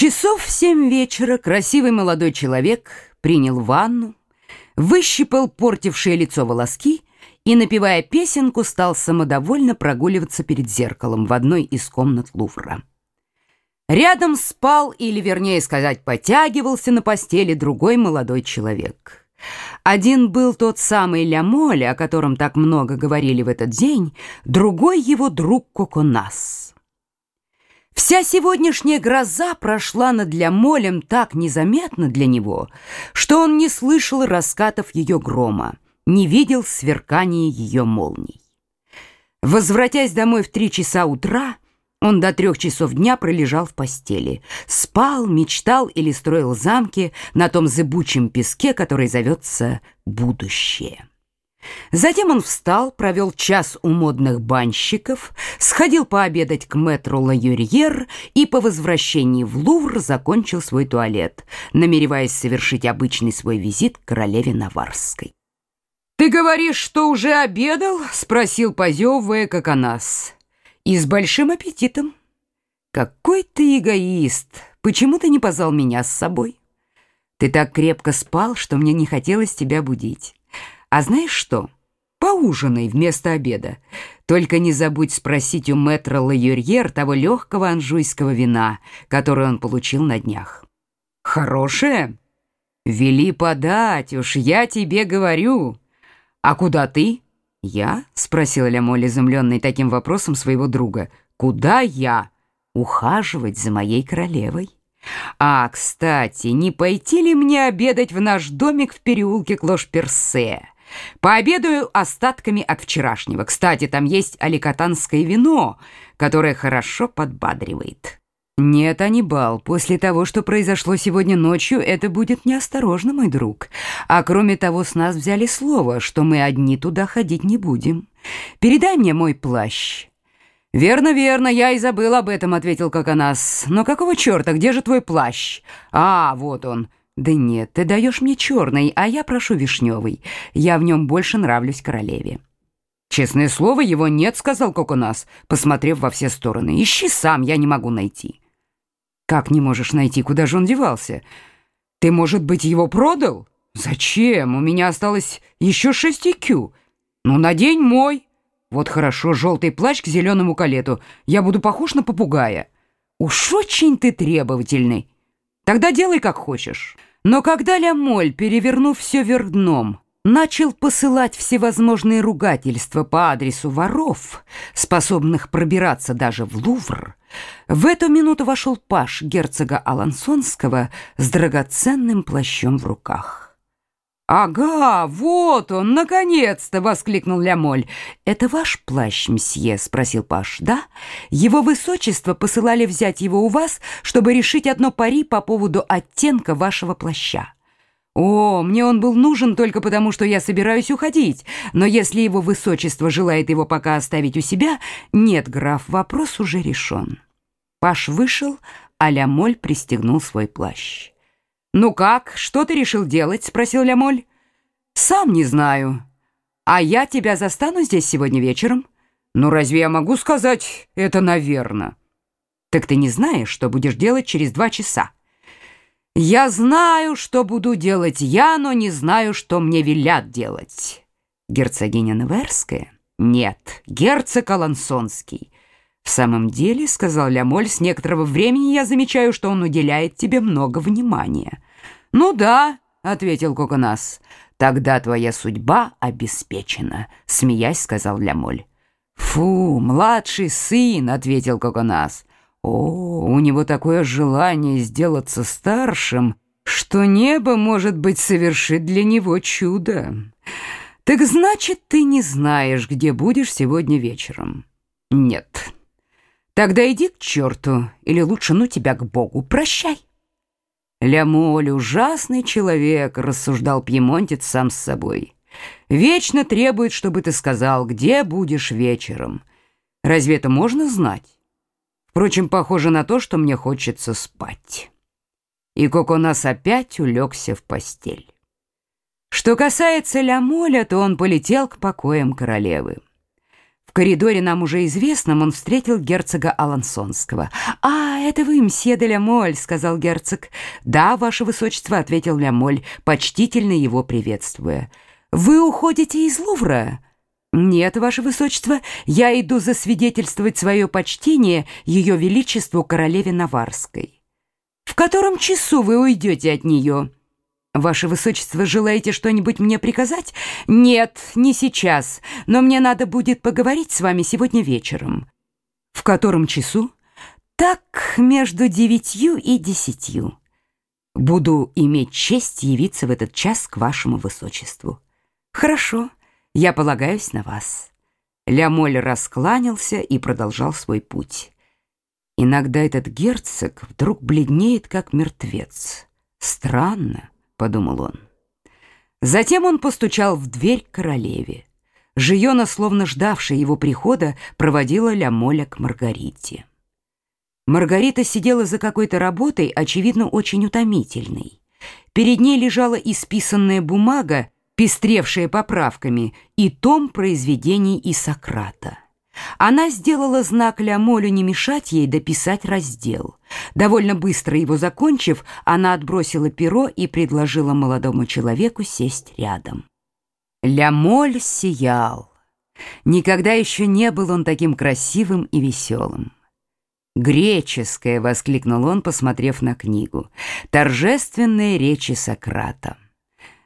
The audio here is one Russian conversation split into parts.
Часов в семь вечера красивый молодой человек принял ванну, выщипал портившие лицо волоски и, напевая песенку, стал самодовольно прогуливаться перед зеркалом в одной из комнат Лувра. Рядом спал, или, вернее сказать, потягивался на постели другой молодой человек. Один был тот самый Лямоль, о котором так много говорили в этот день, другой его друг Коконас. Вся сегодняшняя гроза прошла над Лямолем так незаметно для него, что он не слышал раскатов ее грома, не видел сверкания ее молний. Возвратясь домой в три часа утра, он до трех часов дня пролежал в постели, спал, мечтал или строил замки на том зыбучем песке, который зовется «будущее». Затем он встал, провел час у модных банщиков, сходил пообедать к мэтру Ла-Юрьер и по возвращении в Лувр закончил свой туалет, намереваясь совершить обычный свой визит к королеве Наварской. «Ты говоришь, что уже обедал?» — спросил, позевывая, как о. «И с большим аппетитом». «Какой ты эгоист! Почему ты не позвал меня с собой? Ты так крепко спал, что мне не хотелось тебя будить». А знаешь что? Поужинай вместо обеда. Только не забудь спросить у мэтра Лаюрьер того легкого анжуйского вина, которое он получил на днях. Хорошее? Вели подать, уж я тебе говорю. А куда ты? Я? Спросил Лямоль, изумленный таким вопросом своего друга. Куда я? Ухаживать за моей королевой. А, кстати, не пойти ли мне обедать в наш домик в переулке Клош-Персе? Пообедаю остатками от вчерашнего. Кстати, там есть аликотанское вино, которое хорошо подбадривает. Нет, Анибал, после того, что произошло сегодня ночью, это будет неосторожно, мой друг. А кроме того, с нас взяли слово, что мы одни туда ходить не будем. Передай мне мой плащ. «Верно, верно, я и забыл об этом», — ответил Коконас. «Но какого черта, где же твой плащ?» «А, вот он». «Да нет, ты даешь мне черный, а я прошу вишневый. Я в нем больше нравлюсь королеве». «Честное слово, его нет», — сказал Коконас, посмотрев во все стороны. «Ищи сам, я не могу найти». «Как не можешь найти? Куда же он девался? Ты, может быть, его продал?» «Зачем? У меня осталось еще шесть икю. Ну, надень мой». «Вот хорошо, желтый плащ к зеленому калету. Я буду похож на попугая». «Уж очень ты требовательный». Тогда делай как хочешь. Но когда Лямоль, перевернув все вверх дном, начал посылать всевозможные ругательства по адресу воров, способных пробираться даже в Лувр, в эту минуту вошел паш герцога Алансонского с драгоценным плащом в руках. «Ага, вот он, наконец-то!» — воскликнул Лямоль. «Это ваш плащ, мсье?» — спросил Паш. «Да? Его высочество посылали взять его у вас, чтобы решить одно пари по поводу оттенка вашего плаща». «О, мне он был нужен только потому, что я собираюсь уходить. Но если его высочество желает его пока оставить у себя, нет, граф, вопрос уже решен». Паш вышел, а Лямоль пристегнул свой плащ. «Ну как, что ты решил делать?» — спросил Лямоль. «Сам не знаю. А я тебя застану здесь сегодня вечером?» «Ну разве я могу сказать это наверно?» «Так ты не знаешь, что будешь делать через два часа?» «Я знаю, что буду делать я, но не знаю, что мне велят делать». «Герцогиня Неверская?» «Нет, герцог Алансонский». «В самом деле, — сказал Лямоль, — с некоторого времени я замечаю, что он уделяет тебе много внимания». «Ну да», — ответил Коконас, — «тогда твоя судьба обеспечена», — смеясь сказал Лямоль. «Фу, младший сын», — ответил Коконас. «О, у него такое желание сделаться старшим, что небо, может быть, совершит для него чудо. Так значит, ты не знаешь, где будешь сегодня вечером?» «Нет». Тогда иди к черту, или лучше ну тебя к Богу. Прощай. Лямоль ужасный человек, рассуждал пьемонтец сам с собой. Вечно требует, чтобы ты сказал, где будешь вечером. Разве это можно знать? Впрочем, похоже на то, что мне хочется спать. И Коконас опять улегся в постель. Что касается Лямоля, то он полетел к покоям королевы. В коридоре нам уже известном он встретил герцога Алансонского. «А, это вы, мсье де Лямоль», — сказал герцог. «Да, ваше высочество», — ответил Лямоль, почтительно его приветствуя. «Вы уходите из Лувра?» «Нет, ваше высочество, я иду засвидетельствовать свое почтение ее величеству королеве Наварской». «В котором часу вы уйдете от нее?» «Ваше высочество, желаете что-нибудь мне приказать?» «Нет, не сейчас, но мне надо будет поговорить с вами сегодня вечером». «В котором часу?» «Так, между девятью и десятью». «Буду иметь честь явиться в этот час к вашему высочеству». «Хорошо, я полагаюсь на вас». Лямоль раскланялся и продолжал свой путь. Иногда этот герцог вдруг бледнеет, как мертвец. Странно подумал он. Затем он постучал в дверь королеве. Жиона, словно ждавшая его прихода, проводила Лямоля к Маргарите. Маргарита сидела за какой-то работой, очевидно, очень утомительной. Перед ней лежала исписанная бумага, пестревшая поправками, и том произведений Исократа. Она сделала знак Лямолю не мешать ей дописать раздел. Довольно быстро его закончив, она отбросила перо и предложила молодому человеку сесть рядом. Лямоль сиял. Никогда еще не был он таким красивым и веселым. «Греческая!» — воскликнул он, посмотрев на книгу. «Торжественные речи Сократа».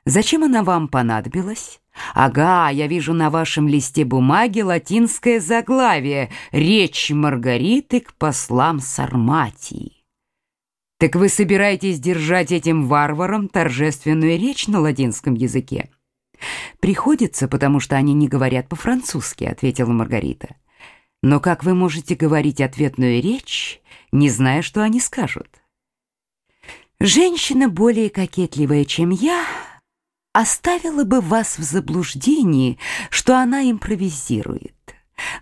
«Зачем она вам понадобилась?» Ага, я вижу на вашем листе бумаги латинское заглавие «Речь Маргариты к послам Сарматии». Так вы собираетесь держать этим варварам торжественную речь на латинском языке? Приходится, потому что они не говорят по-французски, ответила Маргарита. Но как вы можете говорить ответную речь, не зная, что они скажут? Женщина более кокетливая, чем я, оставила бы вас в заблуждении, что она импровизирует.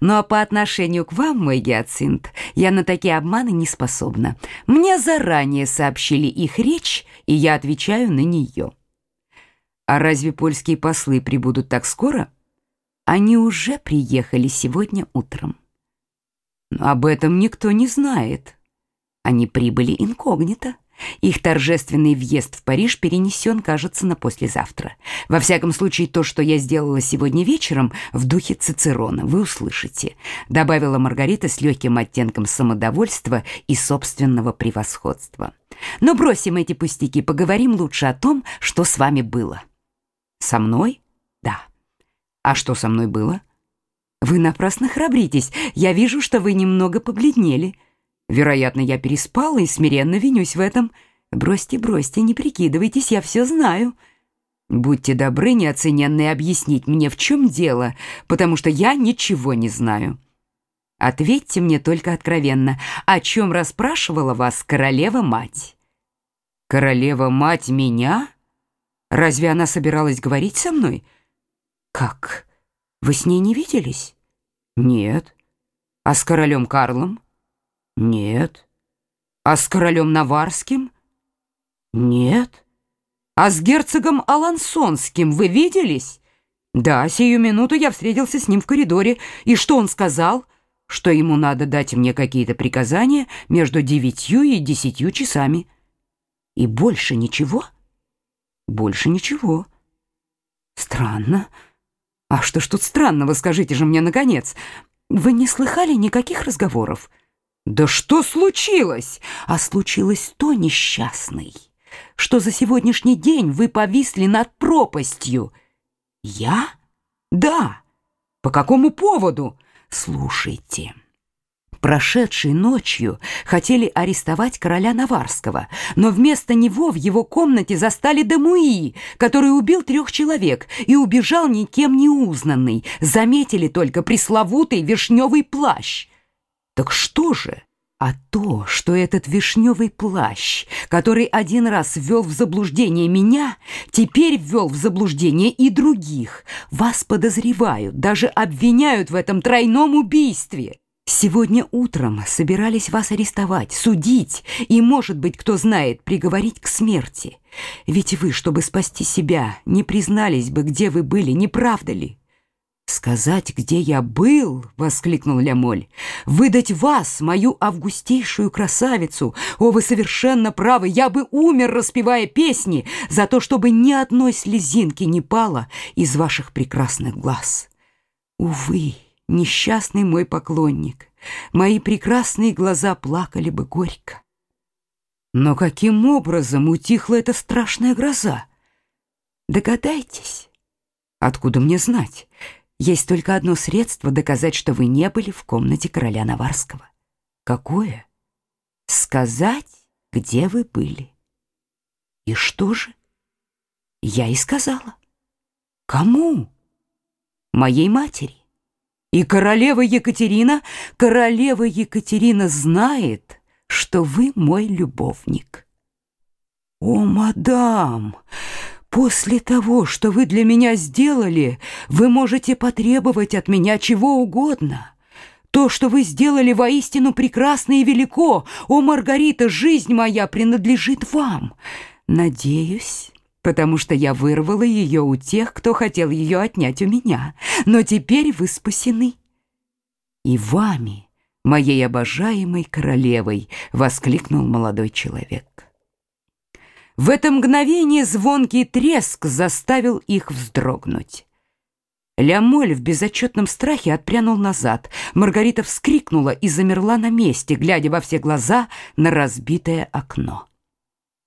Ну а по отношению к вам, мой гиацинт, я на такие обманы не способна. Мне заранее сообщили их речь, и я отвечаю на нее. А разве польские послы прибудут так скоро? Они уже приехали сегодня утром. Но об этом никто не знает. Они прибыли инкогнито. Их торжественный въезд в Париж перенесен, кажется, на послезавтра. Во всяком случае, то, что я сделала сегодня вечером, в духе Цицерона, вы услышите», добавила Маргарита с легким оттенком самодовольства и собственного превосходства. «Но бросим эти пустяки, поговорим лучше о том, что с вами было». «Со мной?» «Да». «А что со мной было?» «Вы напрасно храбритесь. Я вижу, что вы немного побледнели». Вероятно, я переспала и смиренно винюсь в этом. Бросьте, бросьте, не прикидывайтесь, я все знаю. Будьте добры, неоцененные, объяснить мне, в чем дело, потому что я ничего не знаю. Ответьте мне только откровенно, о чем расспрашивала вас королева-мать? Королева-мать меня? Разве она собиралась говорить со мной? Как? Вы с ней не виделись? Нет. А с королем Карлом? Нет. А с королем Наварским? Нет. А с герцогом Алансонским вы виделись? Да, сию минуту я встретился с ним в коридоре. И что он сказал? Что ему надо дать мне какие-то приказания между девятью и десятью часами. И больше ничего? Больше ничего. Странно. А что ж тут странного, скажите же мне наконец? Вы не слыхали никаких разговоров? Да что случилось? А случилось то, несчастный, что за сегодняшний день вы повисли над пропастью. Я? Да. По какому поводу? Слушайте. Прошедшей ночью хотели арестовать короля Наварского, но вместо него в его комнате застали Демуи, который убил трех человек и убежал никем не узнанный. Заметили только пресловутый вишневый плащ. Так что же? А то, что этот вишневый плащ, который один раз ввел в заблуждение меня, теперь ввел в заблуждение и других. Вас подозревают, даже обвиняют в этом тройном убийстве. Сегодня утром собирались вас арестовать, судить и, может быть, кто знает, приговорить к смерти. Ведь вы, чтобы спасти себя, не признались бы, где вы были, не правда ли? «Сказать, где я был!» — воскликнул Лямоль. «Выдать вас, мою августейшую красавицу! О, вы совершенно правы! Я бы умер, распевая песни, за то, чтобы ни одной слезинки не пало из ваших прекрасных глаз! Увы, несчастный мой поклонник, мои прекрасные глаза плакали бы горько. Но каким образом утихла эта страшная гроза? Догадайтесь. Откуда мне знать?» Есть только одно средство доказать, что вы не были в комнате короля Наварского. Какое? Сказать, где вы были. И что же? Я и сказала. Кому? Моей матери. И королева Екатерина, королева Екатерина знает, что вы мой любовник. О, мадам, После того, что вы для меня сделали, вы можете потребовать от меня чего угодно. То, что вы сделали, воистину прекрасно и велико. О, Маргарита, жизнь моя принадлежит вам. Надеюсь, потому что я вырвала ее у тех, кто хотел ее отнять у меня. Но теперь вы спасены. И вами, моей обожаемой королевой, воскликнул молодой человек. В это мгновение звонкий треск заставил их вздрогнуть. Лямоль в безотчетном страхе отпрянул назад. Маргарита вскрикнула и замерла на месте, глядя во все глаза на разбитое окно.